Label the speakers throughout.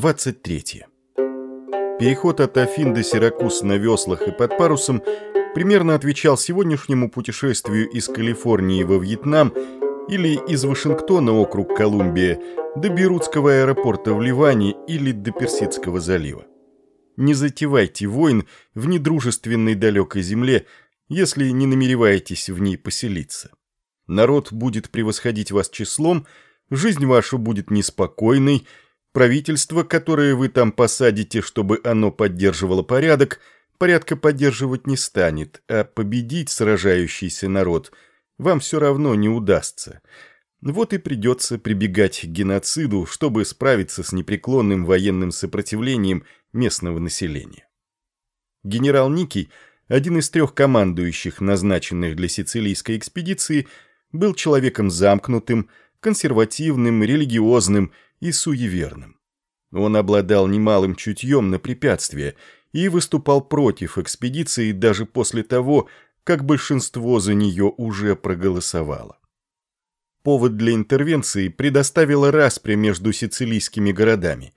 Speaker 1: 23. Переход от Афин до Сиракуз на веслах и под парусом примерно отвечал сегодняшнему путешествию из Калифорнии во Вьетнам или из Вашингтона, округ Колумбия, до Бейрутского аэропорта в Ливане или до Персидского залива. Не затевайте войн в недружественной далекой земле, если не намереваетесь в ней поселиться. Народ будет превосходить вас числом, жизнь ваша будет неспокойной, правительство, которое вы там посадите, чтобы оно поддерживало порядок, порядка поддерживать не станет, а победить сражающийся народ вам все равно не удастся. Вот и придется прибегать к геноциду, чтобы справиться с непреклонным военным сопротивлением местного населения. Генерал Никий, один из трех командующих, назначенных для сицилийской экспедиции, был человеком замкнутым, консервативным, религиозным и суеверным. Он обладал немалым чутьем на препятствия и выступал против экспедиции даже после того, как большинство за нее уже проголосовало. Повод для интервенции предоставила распря между сицилийскими городами.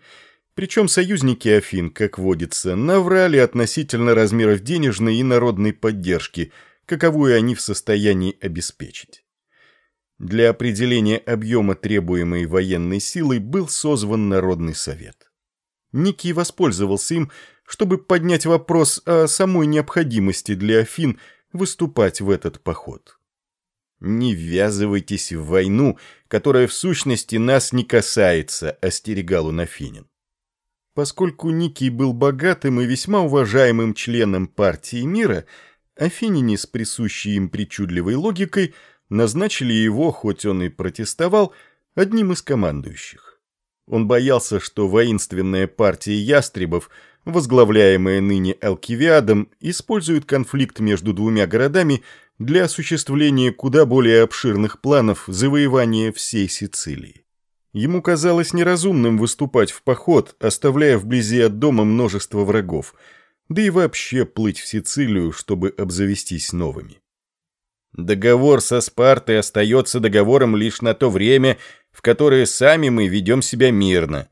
Speaker 1: Причем союзники Афин, как водится, наврали относительно размеров денежной и народной поддержки, каковую они в состоянии обеспечить. Для определения объема требуемой военной силы был созван Народный совет. Никий воспользовался им, чтобы поднять вопрос о самой необходимости для Афин выступать в этот поход. «Не ввязывайтесь в войну, которая в сущности нас не касается», — остерегал он Афинин. Поскольку Никий был богатым и весьма уважаемым членом партии мира, афиняне с присущей им причудливой логикой назначили его, хоть он и протестовал, одним из командующих. Он боялся, что воинственная партия ястребов, возглавляемая ныне Алкивиадом, использует конфликт между двумя городами для осуществления куда более обширных планов завоевания всей Сицилии. Ему казалось неразумным выступать в поход, оставляя вблизи от дома множество врагов, да и вообще плыть в Сицилию, чтобы обзавестись новыми. Договор со Спартой остается договором лишь на то время, в которое сами мы ведем себя мирно.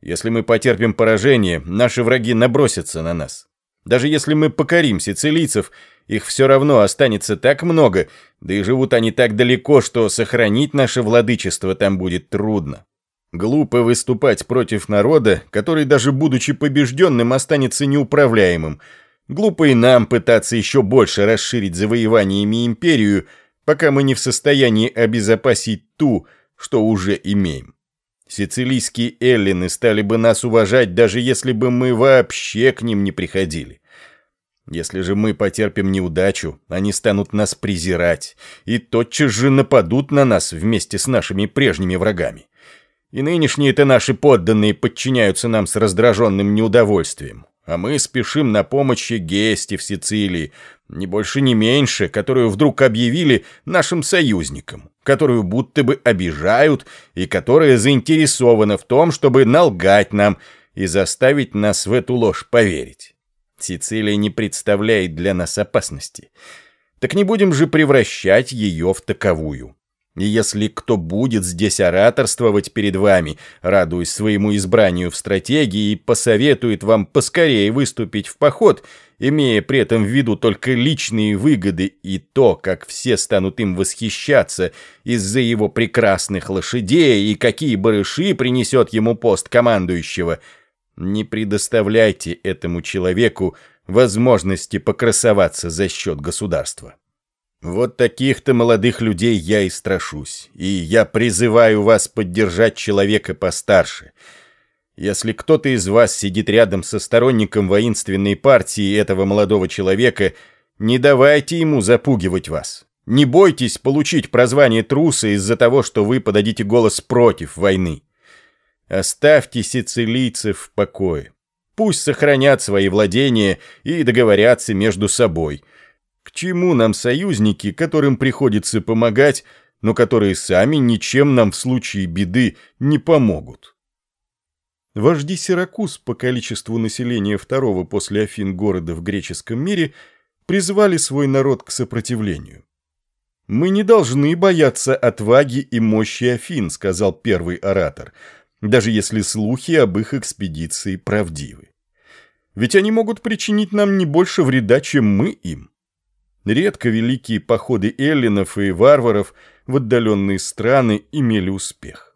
Speaker 1: Если мы потерпим поражение, наши враги набросятся на нас. Даже если мы покорим сицилийцев – их все равно останется так много, да и живут они так далеко, что сохранить наше владычество там будет трудно. Глупо выступать против народа, который даже будучи побежденным останется неуправляемым. Глупо и нам пытаться еще больше расширить завоеваниями империю, пока мы не в состоянии обезопасить ту, что уже имеем. Сицилийские эллины стали бы нас уважать, даже если бы мы вообще к ним не приходили. Если же мы потерпим неудачу, они станут нас презирать и тотчас же нападут на нас вместе с нашими прежними врагами. И нынешние-то наши подданные подчиняются нам с раздраженным неудовольствием, а мы спешим на помощь Гесте в Сицилии, не больше, не меньше, которую вдруг объявили нашим союзникам, которую будто бы обижают и которая заинтересована в том, чтобы налгать нам и заставить нас в эту ложь поверить. Сицилия не представляет для нас опасности. Так не будем же превращать ее в таковую. И если кто будет здесь ораторствовать перед вами, радуясь своему избранию в стратегии, и посоветует вам поскорее выступить в поход, имея при этом в виду только личные выгоды и то, как все станут им восхищаться из-за его прекрасных лошадей и какие барыши принесет ему пост командующего – не предоставляйте этому человеку возможности покрасоваться за счет государства. Вот таких-то молодых людей я и страшусь, и я призываю вас поддержать человека постарше. Если кто-то из вас сидит рядом со сторонником воинственной партии этого молодого человека, не давайте ему запугивать вас. Не бойтесь получить прозвание труса из-за того, что вы подадите голос против войны. Оставьте сицилийцев в покое. Пусть сохранят свои владения и договорятся между собой. К чему нам союзники, которым приходится помогать, но которые сами ничем нам в случае беды не помогут? Вожди Сиракуз по количеству населения второго после Афин города в греческом мире призвали свой народ к сопротивлению. «Мы не должны бояться отваги и мощи Афин», — сказал первый оратор — даже если слухи об их экспедиции правдивы. Ведь они могут причинить нам не больше вреда, чем мы им. Редко великие походы эллинов и варваров в отдаленные страны имели успех.